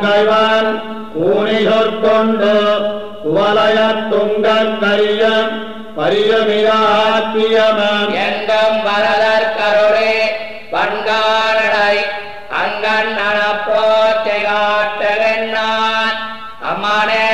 கொங்கைவன் கூணிகொண்டு குவலயத் துங்கன் கரியம் பரியமிராக்கியமன் எங்கும் வரதர் கருளே பண்காரடை அங்கன் அனப்போத்தை காட்டுகின்றான் அம்மானே